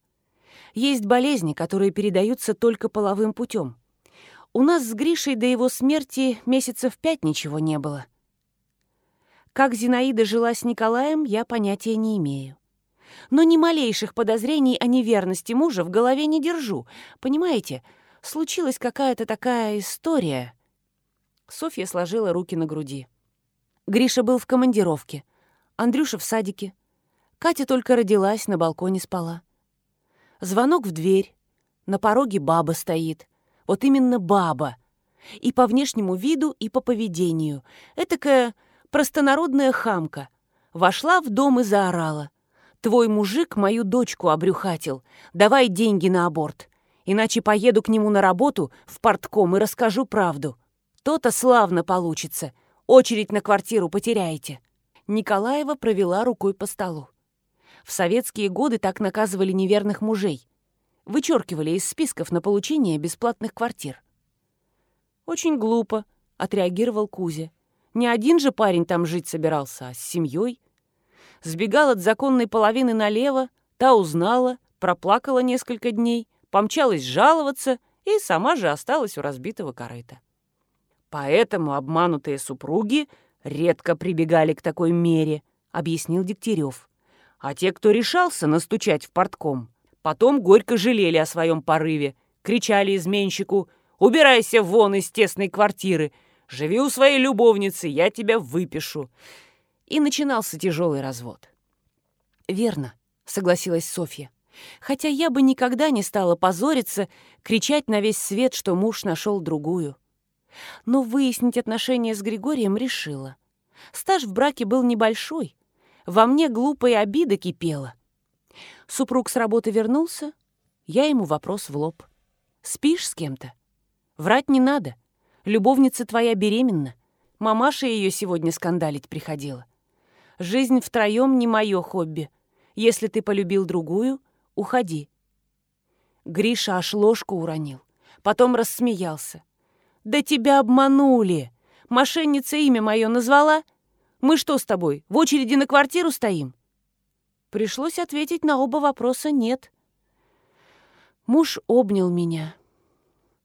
есть болезни, которые передаются только половым путем. У нас с Гришей до его смерти месяцев пять ничего не было. Как Зинаида жила с Николаем, я понятия не имею. Но ни малейших подозрений о неверности мужа в голове не держу. Понимаете, случилась какая-то такая история». Софья сложила руки на груди. Гриша был в командировке, Андрюша в садике. Катя только родилась, на балконе спала. Звонок в дверь. На пороге баба стоит. Вот именно баба. И по внешнему виду, и по поведению. Этакая простонародная хамка. Вошла в дом и заорала. «Твой мужик мою дочку обрюхатил. Давай деньги на аборт. Иначе поеду к нему на работу в портком и расскажу правду. То-то славно получится. Очередь на квартиру потеряете». Николаева провела рукой по столу. В советские годы так наказывали неверных мужей. Вычеркивали из списков на получение бесплатных квартир. «Очень глупо», — отреагировал Кузя. «Не один же парень там жить собирался, а с семьей. Сбегал от законной половины налево, та узнала, проплакала несколько дней, помчалась жаловаться и сама же осталась у разбитого корыта. Поэтому обманутые супруги редко прибегали к такой мере, объяснил Дегтярев. А те, кто решался настучать в портком, потом горько жалели о своем порыве, кричали изменщику «Убирайся вон из тесной квартиры! Живи у своей любовницы, я тебя выпишу!» И начинался тяжелый развод. «Верно», — согласилась Софья. «Хотя я бы никогда не стала позориться, кричать на весь свет, что муж нашел другую» но выяснить отношения с Григорием решила. Стаж в браке был небольшой. Во мне глупая обида кипела. Супруг с работы вернулся, я ему вопрос в лоб. «Спишь с кем-то?» «Врать не надо. Любовница твоя беременна. Мамаша ее сегодня скандалить приходила. Жизнь втроем не мое хобби. Если ты полюбил другую, уходи». Гриша аж ложку уронил. Потом рассмеялся. «Да тебя обманули! Мошенница имя мое назвала? Мы что с тобой, в очереди на квартиру стоим?» Пришлось ответить на оба вопроса «нет». Муж обнял меня.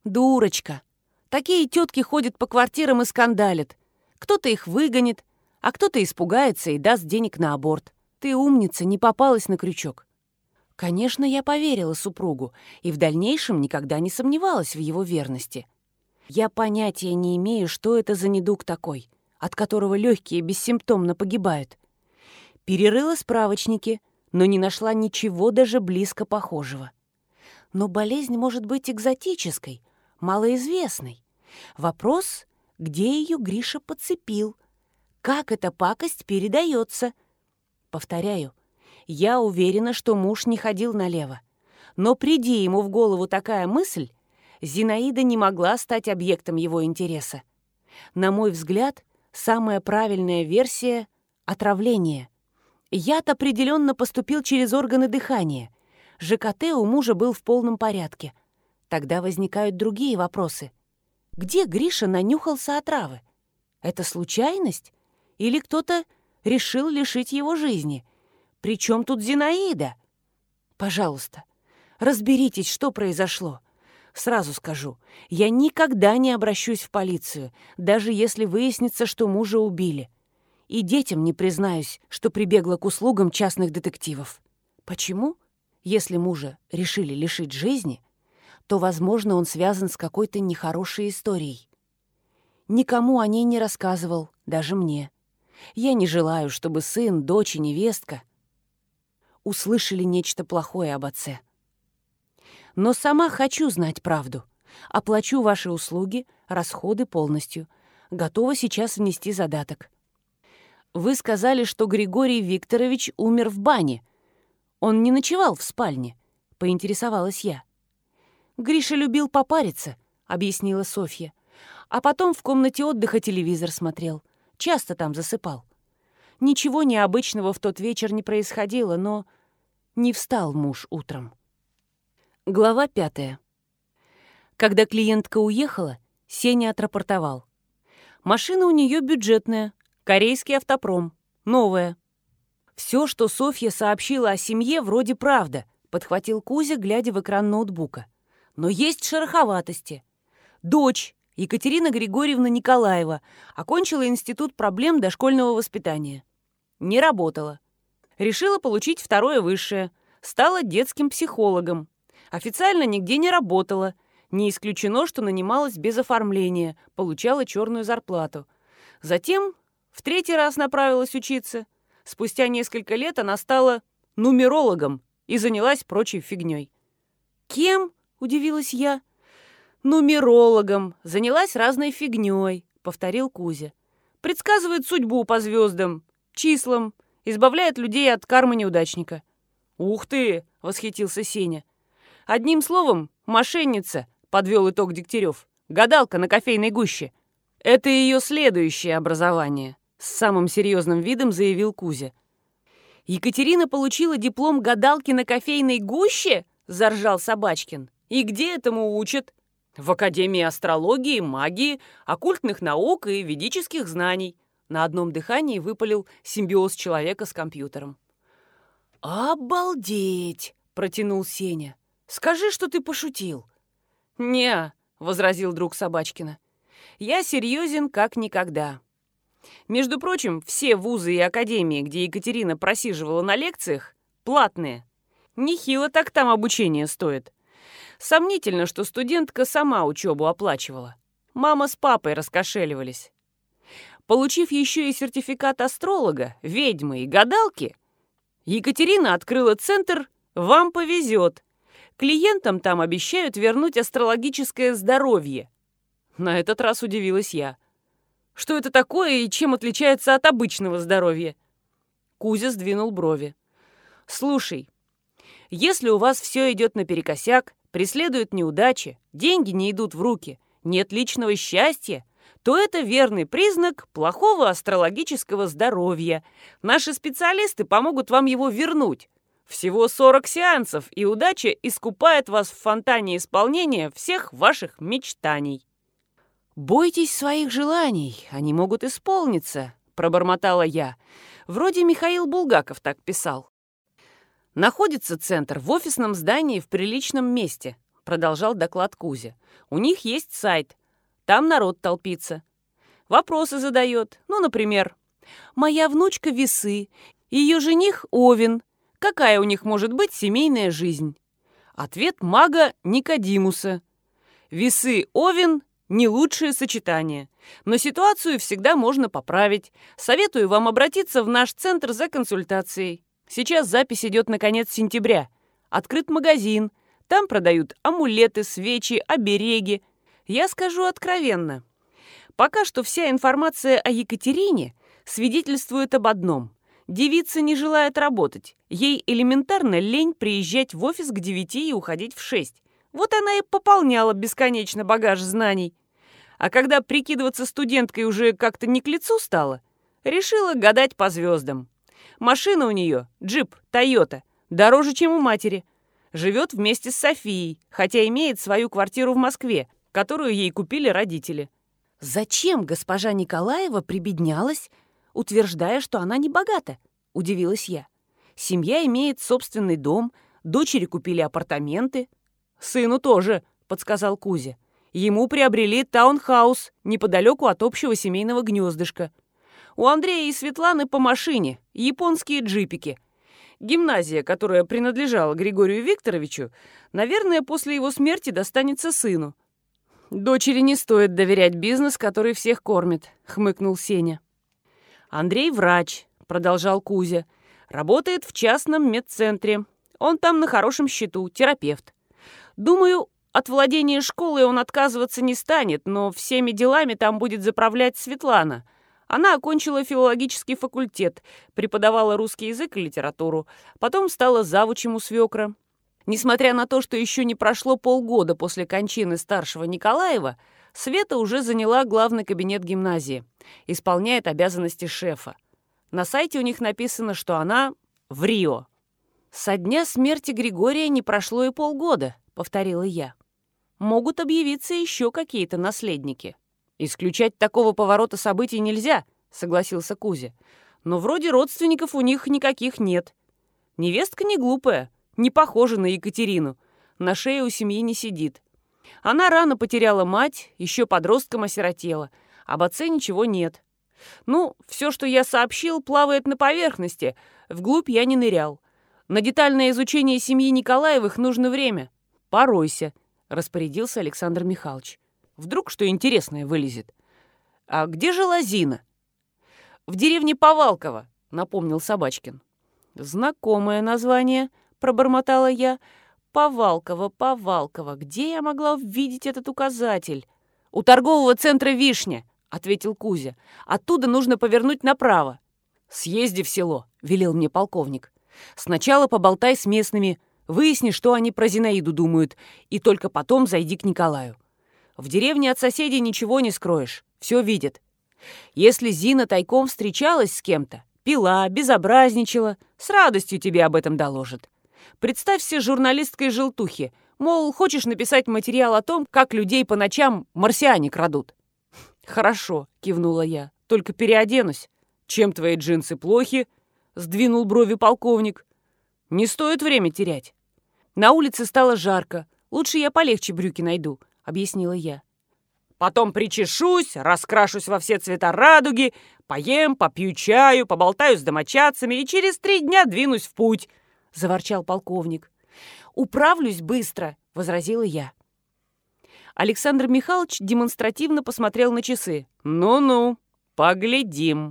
«Дурочка! Такие тетки ходят по квартирам и скандалят. Кто-то их выгонит, а кто-то испугается и даст денег на аборт. Ты умница, не попалась на крючок». Конечно, я поверила супругу и в дальнейшем никогда не сомневалась в его верности. Я понятия не имею, что это за недуг такой, от которого легкие бессимптомно погибают. Перерыла справочники, но не нашла ничего даже близко похожего. Но болезнь может быть экзотической, малоизвестной. Вопрос, где ее Гриша подцепил, как эта пакость передается. Повторяю, я уверена, что муж не ходил налево, Но приди ему в голову такая мысль, Зинаида не могла стать объектом его интереса. На мой взгляд, самая правильная версия — отравление. Яд определенно поступил через органы дыхания. ЖКТ у мужа был в полном порядке. Тогда возникают другие вопросы. Где Гриша нанюхался отравы? Это случайность? Или кто-то решил лишить его жизни? Причем тут Зинаида? Пожалуйста, разберитесь, что произошло. Сразу скажу, я никогда не обращусь в полицию, даже если выяснится, что мужа убили. И детям не признаюсь, что прибегла к услугам частных детективов. Почему? Если мужа решили лишить жизни, то, возможно, он связан с какой-то нехорошей историей. Никому о ней не рассказывал, даже мне. Я не желаю, чтобы сын, дочь и невестка услышали нечто плохое об отце. Но сама хочу знать правду. Оплачу ваши услуги, расходы полностью. Готова сейчас внести задаток. Вы сказали, что Григорий Викторович умер в бане. Он не ночевал в спальне, поинтересовалась я. Гриша любил попариться, объяснила Софья. А потом в комнате отдыха телевизор смотрел. Часто там засыпал. Ничего необычного в тот вечер не происходило, но не встал муж утром. Глава пятая. Когда клиентка уехала, Сеня отрапортовал. Машина у нее бюджетная, корейский автопром, новая. Все, что Софья сообщила о семье, вроде правда, подхватил Кузя, глядя в экран ноутбука. Но есть шероховатости. Дочь, Екатерина Григорьевна Николаева, окончила институт проблем дошкольного воспитания. Не работала. Решила получить второе высшее. Стала детским психологом. Официально нигде не работала. Не исключено, что нанималась без оформления, получала черную зарплату. Затем в третий раз направилась учиться. Спустя несколько лет она стала нумерологом и занялась прочей фигней. «Кем?» — удивилась я. «Нумерологом. Занялась разной фигней», — повторил Кузя. «Предсказывает судьбу по звездам, числам, избавляет людей от кармы неудачника». «Ух ты!» — восхитился Сеня. Одним словом, мошенница, подвел итог Дегтярев. Гадалка на кофейной гуще. Это ее следующее образование, с самым серьезным видом заявил Кузя. Екатерина получила диплом гадалки на кофейной гуще? заржал Собачкин. И где этому учат? В Академии астрологии, магии, оккультных наук и ведических знаний. На одном дыхании выпалил симбиоз человека с компьютером. «Обалдеть!» — протянул Сеня. Скажи, что ты пошутил». «Не», — возразил друг Собачкина. «Я серьезен как никогда. Между прочим, все вузы и академии, где Екатерина просиживала на лекциях, платные. Нехило так там обучение стоит. Сомнительно, что студентка сама учебу оплачивала. Мама с папой раскошеливались. Получив еще и сертификат астролога, ведьмы и гадалки, Екатерина открыла центр «Вам повезет», Клиентам там обещают вернуть астрологическое здоровье. На этот раз удивилась я. Что это такое и чем отличается от обычного здоровья? Кузя сдвинул брови. Слушай, если у вас все идет наперекосяк, преследуют неудачи, деньги не идут в руки, нет личного счастья, то это верный признак плохого астрологического здоровья. Наши специалисты помогут вам его вернуть. Всего 40 сеансов, и удача искупает вас в фонтане исполнения всех ваших мечтаний. «Бойтесь своих желаний, они могут исполниться», — пробормотала я. Вроде Михаил Булгаков так писал. «Находится центр в офисном здании в приличном месте», — продолжал доклад Кузя. «У них есть сайт. Там народ толпится. Вопросы задает. Ну, например, «Моя внучка Весы, ее жених Овен, Какая у них может быть семейная жизнь? Ответ мага Никодимуса. Весы Овен – не лучшее сочетание. Но ситуацию всегда можно поправить. Советую вам обратиться в наш центр за консультацией. Сейчас запись идет на конец сентября. Открыт магазин. Там продают амулеты, свечи, обереги. Я скажу откровенно. Пока что вся информация о Екатерине свидетельствует об одном – Девица не желает работать. Ей элементарно лень приезжать в офис к девяти и уходить в шесть. Вот она и пополняла бесконечно багаж знаний. А когда прикидываться студенткой уже как-то не к лицу стало, решила гадать по звездам. Машина у нее, джип, Тойота, дороже, чем у матери. Живет вместе с Софией, хотя имеет свою квартиру в Москве, которую ей купили родители. Зачем госпожа Николаева прибеднялась, утверждая, что она не богата? Удивилась я. Семья имеет собственный дом, дочери купили апартаменты. Сыну тоже, подсказал Кузя. Ему приобрели таунхаус неподалеку от общего семейного гнездышка. У Андрея и Светланы по машине, японские джипики. Гимназия, которая принадлежала Григорию Викторовичу, наверное, после его смерти достанется сыну. «Дочери не стоит доверять бизнес, который всех кормит», — хмыкнул Сеня. «Андрей врач», — продолжал Кузя. «Работает в частном медцентре. Он там на хорошем счету, терапевт. Думаю, от владения школой он отказываться не станет, но всеми делами там будет заправлять Светлана. Она окончила филологический факультет, преподавала русский язык и литературу, потом стала завучем у свекра. Несмотря на то, что еще не прошло полгода после кончины старшего Николаева, Света уже заняла главный кабинет гимназии, исполняет обязанности шефа. На сайте у них написано, что она в Рио. «Со дня смерти Григория не прошло и полгода», — повторила я. «Могут объявиться еще какие-то наследники». «Исключать такого поворота событий нельзя», — согласился Кузя. «Но вроде родственников у них никаких нет. Невестка не глупая, не похожа на Екатерину. На шее у семьи не сидит. Она рано потеряла мать, еще подростком осиротела. Об отце ничего нет. Ну, все, что я сообщил, плавает на поверхности. Вглубь я не нырял. На детальное изучение семьи Николаевых нужно время. Поройся, распорядился Александр Михайлович. Вдруг что интересное вылезет. А где же Лазина? В деревне Повалково, напомнил Собачкин. Знакомое название, пробормотала я. Повалково, Повалково, где я могла увидеть этот указатель? У торгового центра «Вишня», ответил Кузя. Оттуда нужно повернуть направо. Съезди в село, велел мне полковник. Сначала поболтай с местными, выясни, что они про Зинаиду думают, и только потом зайди к Николаю. В деревне от соседей ничего не скроешь, все видят. Если Зина тайком встречалась с кем-то, пила, безобразничала, с радостью тебе об этом доложат. Представься журналисткой желтухи, мол, хочешь написать материал о том, как людей по ночам марсиане крадут. «Хорошо», — кивнула я, — «только переоденусь». «Чем твои джинсы плохи?» — сдвинул брови полковник. «Не стоит время терять». «На улице стало жарко. Лучше я полегче брюки найду», — объяснила я. «Потом причешусь, раскрашусь во все цвета радуги, поем, попью чаю, поболтаю с домочадцами и через три дня двинусь в путь», — заворчал полковник. «Управлюсь быстро», — возразила я. Александр Михайлович демонстративно посмотрел на часы. «Ну-ну, поглядим».